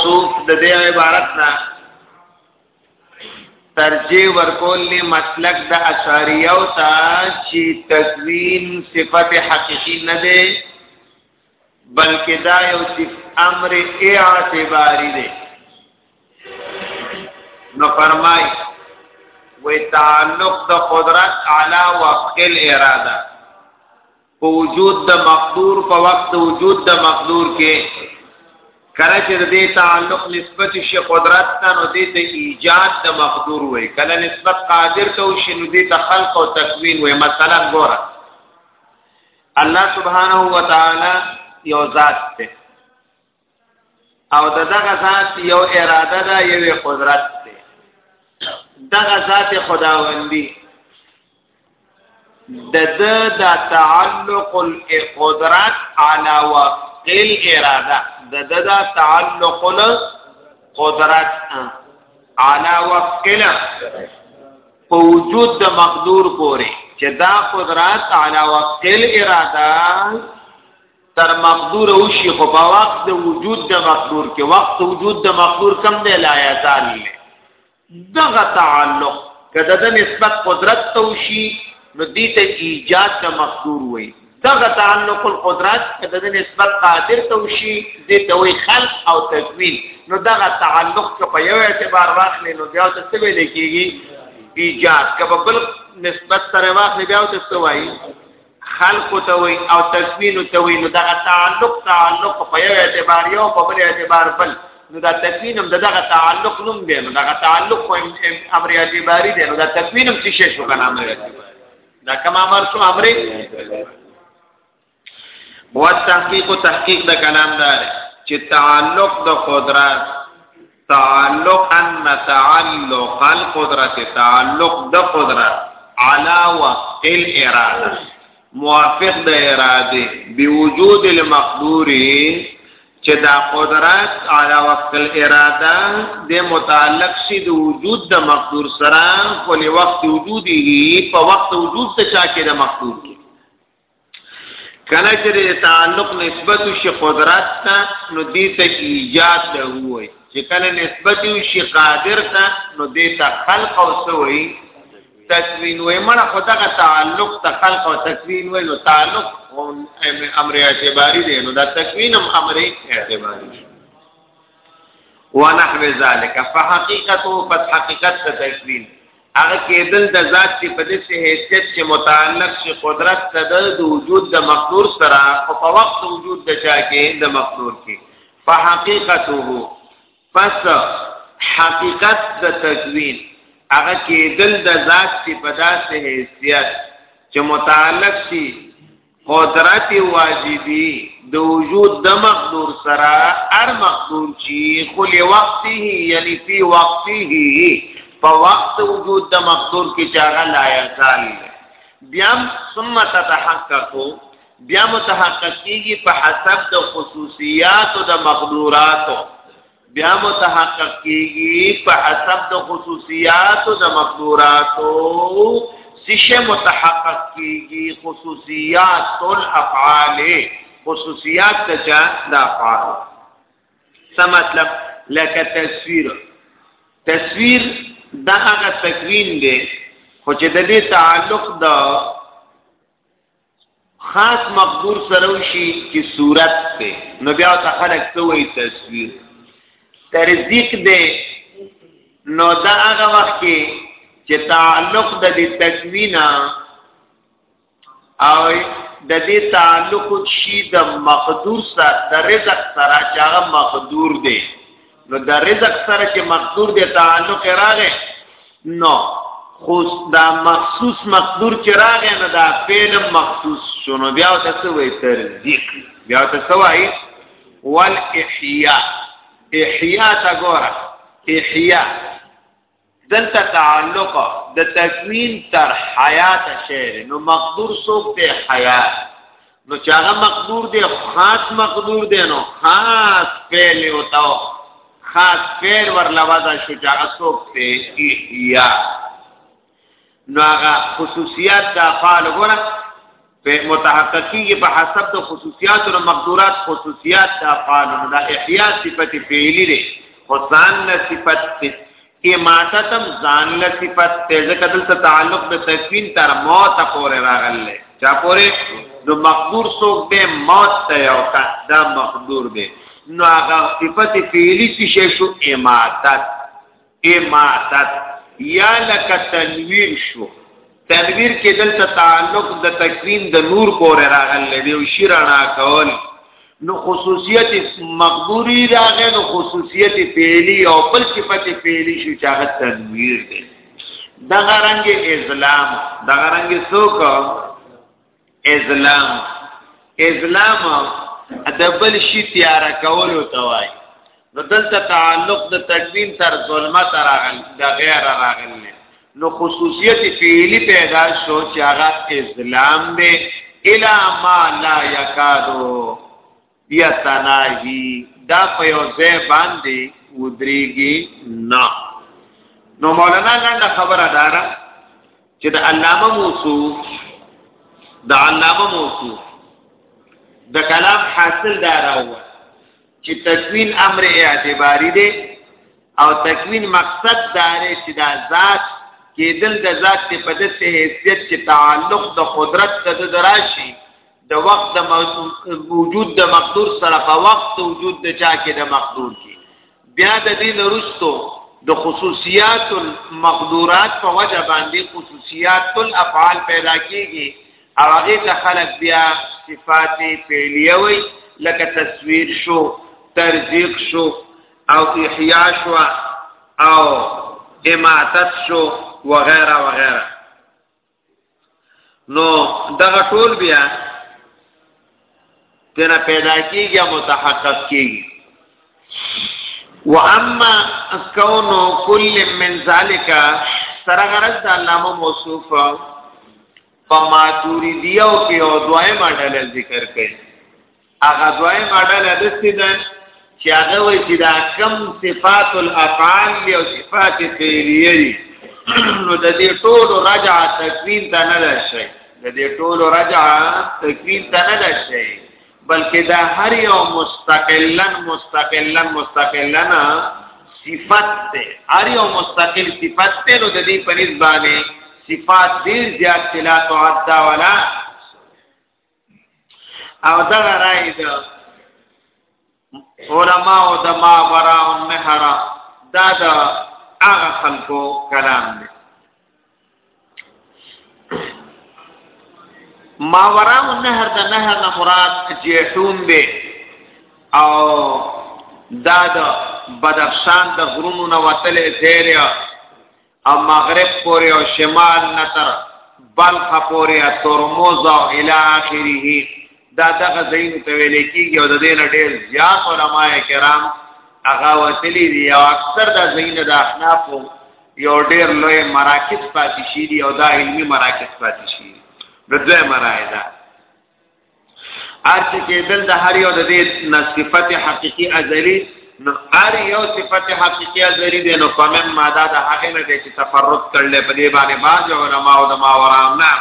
صوف د دې عبارت نه ترجیح ورکول لی مسلک د اشعریه او تا چې تکوین صفت حقیقی نه ده بلکې دا یو امر اعتباری ده نو فرمای و تعلق د قدرت علی وفق الاراده په وجود د مقدور په وخت د وجود د مقدور کې کله چې د دې تعلق نسبت شي قدرت ته نو دې ته ایجاد د مقدور وي کله نسبت قادر ته شي نو دې ته خلق او تکوین وي مثلا ګوره الله سبحانه و تعالی یو ذات دی او دغه ذات یو اراده ده یو قدرت ده دغه ذات خداوندی د د د تعلق القدرت على وفق الاراده د د د تعلق القدرت على وفق په وجود د مقدور پورې چې دا قدرت على وفق الاراده تر مقدور او شي خو په وخت د وجود د مقدور کې وخت وجود د مقدور کم دی لا یزال دغه تعلق کده د نسبت قدرت ته شي نو دې ته ایجاد د مقدور وي دغه تعلق القدرت کده د نسبت قادر ته شي دې ته وي خلق او تکوین نو دغه تعلق که په یو اعتبار واخلې نو بیا ته څه ویل کېږي ایجاد که په بل نسبت سره واخلې بیا ته څه وایي خلق ته وي او تکوین ته وي نو دغه تعلق تعلق په یو اعتبار یو په بل اعتبار بل نو دا تکوین هم دغه تعلق نوم دی نو دغه تعلق خو امر اعتباری دی نو دا تکوین هم څه شو کنه امر اعتباری دا کوم امر څو امر هو تحقیق تحقیق د کلام دار چې تعلق د قدرت تعلقا متعلق القدرت تعلق د قدرت علا وفق الاراده موافق د اراده بوجود المقدور چې دا قدرت علا وفق الاراده د متعلق شي د وجود د مقدور سره په وخت وجوده په وخت وجود ته چا کې د مقدور کې کله چې تعلق نسبت شي قدرت ته نو دې ته ایجاد له وای چې کله نسبت شي قادر ته نو دې ته خلق او سوي تکوین وای مړه خدغه تعلق ته خلق او تکوین وای نو تعلق امر اعتباری دی نو دا تکوین هم امر اعتباری دی ونحو ذالک فحقیقته فتحقیقت تکوین هغه کېدل د ذات چې په دې سه حیثیت چې متعلق شي قدرت ته د وجود د مقدور سره او په وخت وجود د چا کې د مقدور کې فحقیقته پس حقیقت د تکوین هغه کېدل د ذات چې په داسې حیثیت چې متعلق شي قدرت واجبی د وجود د مقدور سره ار مقدور چی خلی وقته یعنی فی وقته په وقت وجود د مقدور کې چاغه لا یزال بیا ثم تتحقق بیا متحقق کیږي په حسب د خصوصیات د مقدوراتو بیا متحقق کیږي په حسب د خصوصیات د مقدوراتو سشه متحقق کیږي خصوصیات الافعال خصوصیات د چا د افعال څه مطلب لکه تصویر تصویر دا هغه تکوین دی خو چې د دې تعلق د خاص مقدور سره وشي چې صورت ته نو بیا ته خلق ته وایي تصویر ترزیق دی نو دا هغه وخت کې چې تعلق د دې تکوینا او د دې تعلق شي د مقدور سره د رزق سره چې هغه مقدور دی نو د رزق سره چې مقدور دی تعلق راغې نو خو دا مخصوص مقدور چې راغې نه دا فعل مخصوص شونه بیا ته څه وایي ترزیق بیا ته څه وایي والاحیاء احیاء تا ګوره احیاء دلته تعلق د تکوین تر حیات شعر نو مقدور سوک ته حیات نو چاغه مقدور دی خاص مقدور دی نو خاص فعل او تو خاص فعل ور لوازه شو چاغه سوک ته احیا نو هغه خصوصیات د افعال غره په متحققي په حسب د خصوصیات او مقدورات خصوصیات د افعال د احیا صفت فعلی دی حسان له صفت ته اماته تم ځان له صفت ته ځکه دلته تعلق د تکوین تر موت پورې راغله چا پورې نو مقدور څوک دی موت ته یو کا دا مقدور دی نو هغه صفت فعلی څه شو اماتت اماتت یا لک تنویر شو تنویر کې دلته تعلق د تکوین د نور پورې راغلی دی او شیرانا کول نو خصوصیت مقدوری راغی نو خصوصیت فعلی او بل صفت فعلی شو چې هغه تنویر دی دغه رنګ اسلام دغه رنګ څوک ازلام ازلام د بل شي تیار کولو توای نو دلته تعلق د تکوین تر ظلمه تر راغل د غیر راغل نو خصوصیت فعلی پیدا شو چې هغه ازلام دی الا ما لا یکادو بیا تناهی دا په یو ځای باندې ودریږي نه نو مولانا لنډه خبره دارا چې د علامه موصوف د علامه موصوف د کلام حاصل دارا و چې تکوین امر اعتباری دی او تکوین مقصد دار چې دا ذات کېدل د ذات په دسه حیثیت چې تعلق د قدرت ته دراشي د وخت د وجود د مقدور سره په وخت د وجود د چا کې د مقدور کې بیا د دې نرستو د خصوصیات المقدورات په وجه باندې خصوصیات الافعال پیدا کیږي او هغه ته خلق بیا صفات فعلیه وي لکه تصویر شو ترزیق شو او احیاء شو او اماتت شو وغیرہ وغیرہ نو دغه ټول بیا تینا پیدا کیږي متحقق کیږي واما کون کل من ذالک سره غرض د علامه موصوف په ماتوریدی او کې او دوای ماډل ذکر کړي هغه دویمه ډله داسې ده چې هغه وایي چې دا کم صفات الافعال دي او صفات فعلیه دي نو د دې ټولو رجعه تکوین ته نه ده شي د دې ټولو رجعه تکوین ته نه ده شي بلکې دا هر یو مستقلا مستقلا مستقلا صفت ده هر یو مستقل صفت ده نو د دې په نسبت صفات ډیر زیات تلا تعدا ولا او دا راي د علما او د ما برا او نهر دا د هغه خلکو کلام دی ما ورا او نهر د نهر نه مراد جیحون به او دا د بدخشان د غرونو نه وتلې تیریا او مغرب پورې او شمال نتر بلخ پورې او ترموز او الی اخره دا دغه زین ته ویل کېږي او د دې نه ډېر زیات علما کرام هغه وتلی دي او اکثر دا زین د احناف یو ډېر لوی مراکز پاتې شي دي او دا علمي مراکز پاتې شي د دوه مرایدا ارچ کې دل د هر یو د دې نصفت حقيقي ازلی نو هر یو صفت حقيقي ازلی دی نو فمن ماده د هغه نه دی چې تفرد کړل په دې باندې باج علماء او د ما ورامنا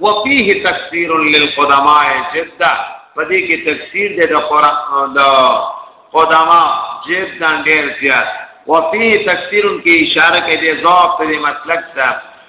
وفيه تفسير للقدماء جدا په دې کې تفسیر دی د قران د قدما جدا ډېر زیات وفيه تفسير کې اشاره کوي د ضعف په مسلک ته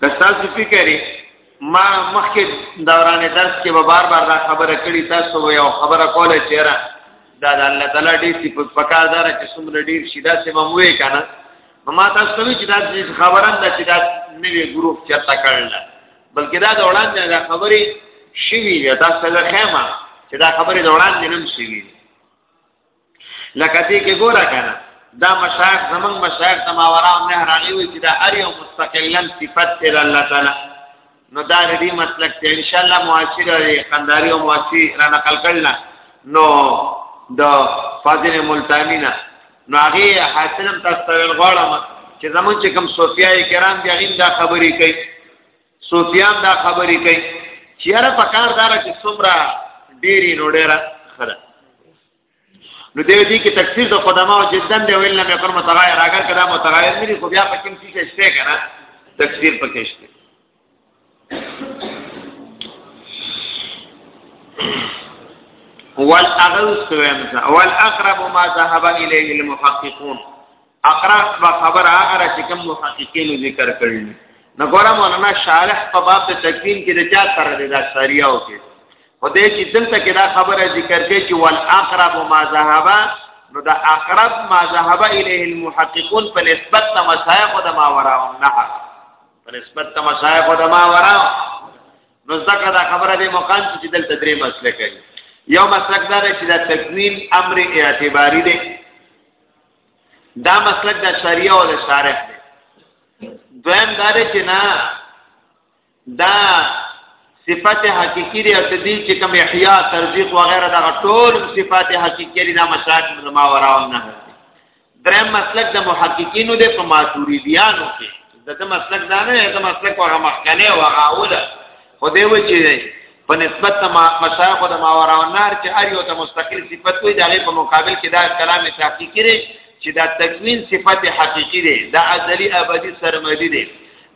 تاسو فکرې ما مخکې دوران درس کې به بار بار دا خبره کړې تاسو یو خبره کوله چې را دا د الله تعالی دې چې په پکار دار چې څومره ډیر شي دا سم مو یې کنه ما تاسو وی چې دا خبره ده چې دا نوې ګروپ چرته کړل بلکې دا د وړاندې دا خبرې شوی دا څه خیمه چې دا خبرې د وړاندې نم شوی لکه دې کې ګوره کنه دا مشایخ زمنګ مشایخ د ماورا او نهر هغه وی چې دا ار یو مستقلا صفت دی الله تعالی نو دا دې مسلک ته ان شاء الله معاشر او قنداری او معاشر را نقل کړل نو د فاضل ملتانینا نو هغه حاصلم تاسو ته غواړم چې زمون چې کوم صوفیای کرام دی هغه دا خبرې کوي سفیان دا خبرې کوي چې هر په کار دار چې څومره ډېری نو ډېره خره نو دی دې کې تکثیر د خدما او جدا دی ویل نه پر متغیر اگر کدا متغیر نه خو بیا پکې څه شته کنه تکثیر پکې شته والاغوث ويمسا والاقرب ما ذهب اليه المحققون اقراص با خبر هغه را چې کوم محققین ذکر کړی نو ګوره مولانا شارح په باب د تکوین کې د چا سره دی دا شریعه او کې او دې چې دلته کې دا خبره ذکر کوي چې وال اقرب ما ذهب نو دا اقرب ما ذهب الیه المحققون په نسبت د مصائب او د ما وراهم نه په نسبت د مصائب او د ما وراهم نو ځکه دا خبره دې مقام چې دلته درې مسله کوي یو مسلک دا چې دا تکوین امر اعتباری دی دا مسلک د شریعه او د شارع دی دویم دا دی چې نه دا صفات حقیقی دی او د دې چې کوم احیا ترجیح و غیره دا ټول صفات حقیقی دی دا مشاهد زما وراو نه دریم مسلک د محققینو دی په ماتوریدیانو کې دغه مسلک دا نه دغه مسلک هغه مخکنه او هغه اوله خو دی و چې په نسبت د مشایخ د ماورا النار چې هر یو ته مستقل صفت وي دغه په مقابل کې دا کلام تحقیقي دی چې دا تکوین صفت حقيقي دی دا ازلی ابدی سرمدی دی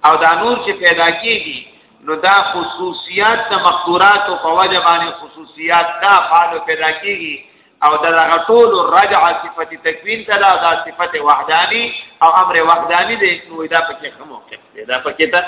او دا نور چې پیدا کیږي نو دا خصوصیات د مقدورات او فواجب باندې خصوصیات دا فعال پیدا کیږي او دا هغه ټول رجع صفت تکوین ته دا, دا صفت وحدانی او امر وحدانی دی نو دا پکې کوم موقف دی دا پکې ته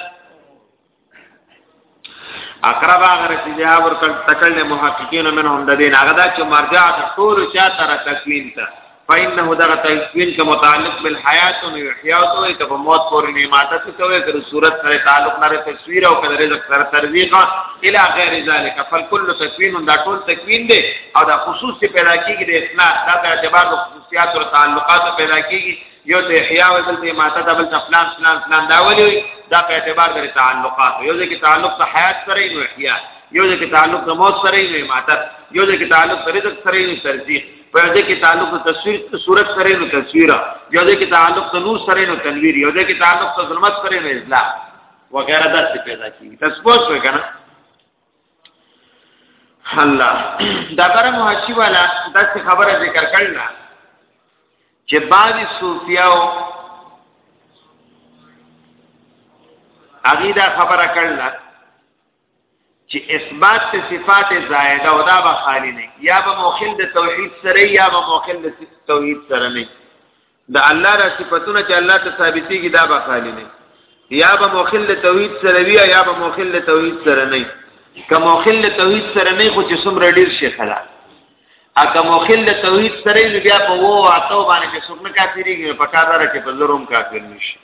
اقرب هغه چې بیا ور تکل له محققین منهم د دین هغه دا چې مرجع د ټول چا تر تکوین ته فإنه دغه تکوین کا متعلق بالحیات او احیات او ته په موت پورې نه ماته څه کوي تر صورت سره تعلق لري تصویر او کله رزق سره ترزیق الی غیر ذلک فالکل تکوین دا ټول تکوین دی او دا خصوص پیدا کیږي د اسلام دا د اعتبار خصوصیات او تعلقات پیدا کیږي یو ته احیا وي دلته ماته دا بل فلان فلان فلان دا ولي دا په اعتبار د تعلقات یو ځکه تعلق ته حیات سره نو احیا یو ځکه تعلق ته موت سره نو ماته یو ځکه تعلق ته رزق سره نو ترزیق په دې کې تعلق ته تصویر صورت سره نو تصویر یو ځکه تعلق ته نور سره نو تنویر یو ځکه تعلق ته ظلمت سره نو اصلاح وغیرہ دا څه پیدا کیږي تاسو پوه شئ کنه الله دا بره محشی والا دا څه خبره ذکر کړل چې بعضی صوفیاو هغه دا خبره کړل چې اثبات ته صفات زائده او دا به خالی نه یا به موخل د توحید سره یا به موخل د توحید سره نه د الله را صفاتونه چې الله ته ثابتېږي دا به خالی نه یا به موخل د توحید سره وی یا به موخل د توحید سره نه کوم موخل د توحید سره نه خو چې څومره ډیر شي خلاص اګه مخل د توحید سره نو بیا په وو اتو باندې چې څوک نه کافریږي په کار دره کې په زروم کافر نشي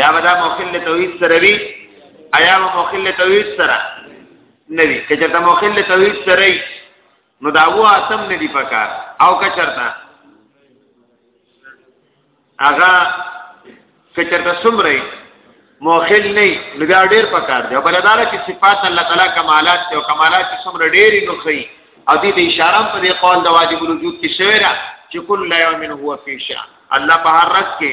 یا ودا مخل د توحید سره وی ایا مخل د توحید سره نوی کچه ته مخل د توحید سره نو دا وو اتم نه دی پکار او کچرتا هغه کچرته سمره موخل نه نو بیا ډیر پکار دی بلدار چې صفات الله تعالی کمالات او کمالات سمره ډیر نو خي او دې د اشاره په دې قول د واجب الوجود کې شوی را چې کل یوم هو فی شان الله په هر رس کې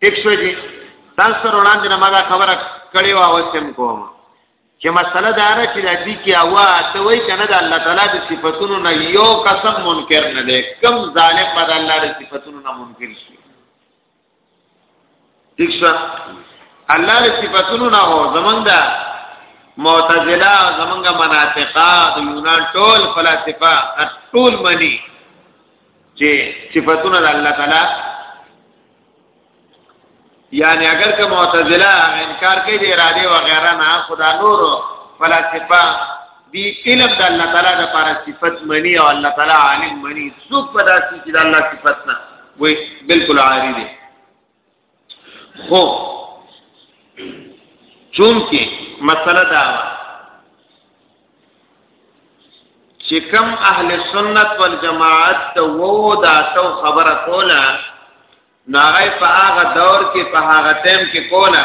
ټیک شو جی تاسو سره وړاندې نه ما دا خبره کړې و او سم کوم چې مسله دا ده چې د دې کې اوا ته وای کنه د الله تعالی د صفاتونو نه یو قسم منکر نه دی کم ظالم به د الله د صفاتونو نه منکر شي ٹھیک شو الله د صفاتونو نه هو زمونږ د معتزله زمونږ مناطقه د یونان ټول فلسفه ټول منی چې صفاتونه د الله تعالی یعنی اگر که معتزله انکار کوي د اراده و غیره نه خدا نور فلسفه دی علم د الله تعالی د لپاره صفت منی او الله تعالی عالم منی څوک پداسي چې د الله صفت نه وي بالکل عاری دي خو چون کې مسله دا چې کوم اهل سنت والجماعت ته وو دا تو خبره کوله ناغی په هغه دور کې په هغه ټیم کې کوله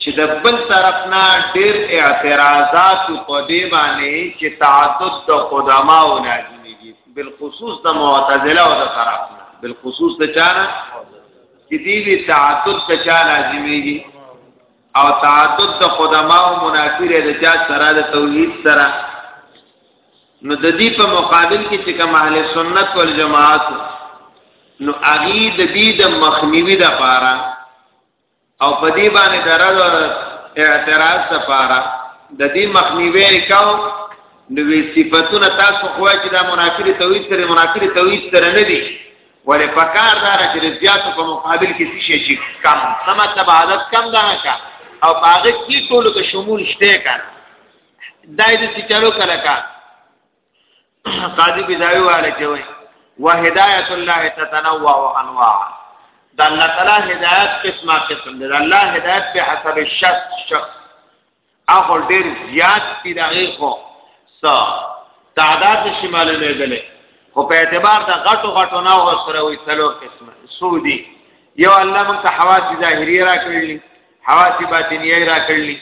چې د بل طرف نه ډېر اعتراضات په دې باندې چې تعدد د قدما او لازميږي بالخصوص د معتزله او د طرف نه بالخصوص د چانه چې دې وی تعدد د چا لازميږي او تعدد د قدما او منافره د چا سره د توحید سره نو د دې په مقابل کې چې کوم اهل سنت والجماعت نو اغي د دې د مخنیوي د پاره او په دې باندې درل اعتراض لپاره د دې مخنیوي کاو نو وی صفاتونه تاسو خو چې دا منافر توحید سره منافر توحید سره نه دي ولې پکار دار چې زیات په مقابل کې څه شي کم سم مطلب عادت کم دا کا او هغه کې ټول ته شمول شته کا دای دې چې چلو کله کا قاضي بداوی والے چوي وهدايت الله تتنوع وانواع د الله تعالی هدایت قسمه قسم ده الله هدایت په حسب الشخص شخص اخو ډیر زیات دي دغه خو س تعداد شمال نه دله خو په اعتبار د غټو غټو نه سره وي څلور قسمه سودی یو الله مونږ ته حواس ظاهری را کړی حواس باطنیه را کړلی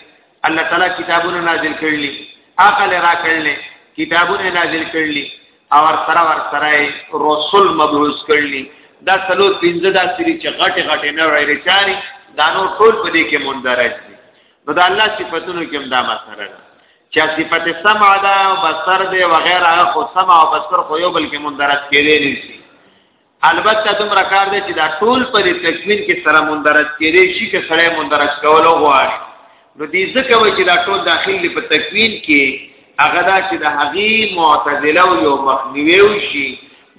الله تعالی کتابونه نازل کړلی عقل را کړلی کتابونه نازل کړلی او ور سره ور سره رسول مبعوث کړلی دا سلو پنځه دا سری چې غټه غټه نه وړي چاري دا نو ټول په دې کې مندرج دي نو دا الله صفاتونو کې هم دا مسره ده چې صفات سمع ده او بصر ده وغیرہ خو سمع او بصر خو یو بل کې مندرج کېدې نه شي البته دومره کار دی چې دا ټول پر تکمیل کې سره مندرج کېږي شي که سره مندرج کول غواړي نو دې ځکه وایي چې دا ټول داخلي په تکمیل کې هغه دا چې د هغې معتزله او یو مخنیوي وشي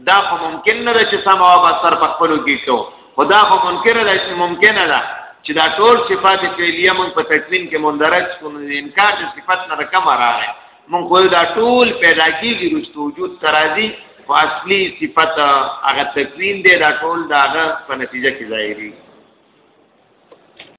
دا خو ممکن نه ده چې سم او به سر په خپلو کې شو خو دا خو ممکن نه ده چې ممکن نه ده چې دا ټول صفات فعلیه مونږ په تکمیل کې مندرج کړو امکان د صفات نه کم راغی مونږ خو دا ټول پیدا کیږي رستو وجود ترازی خو اصلي صفت هغه تکوین دی دا ټول دا په نتیجه کې ظاهري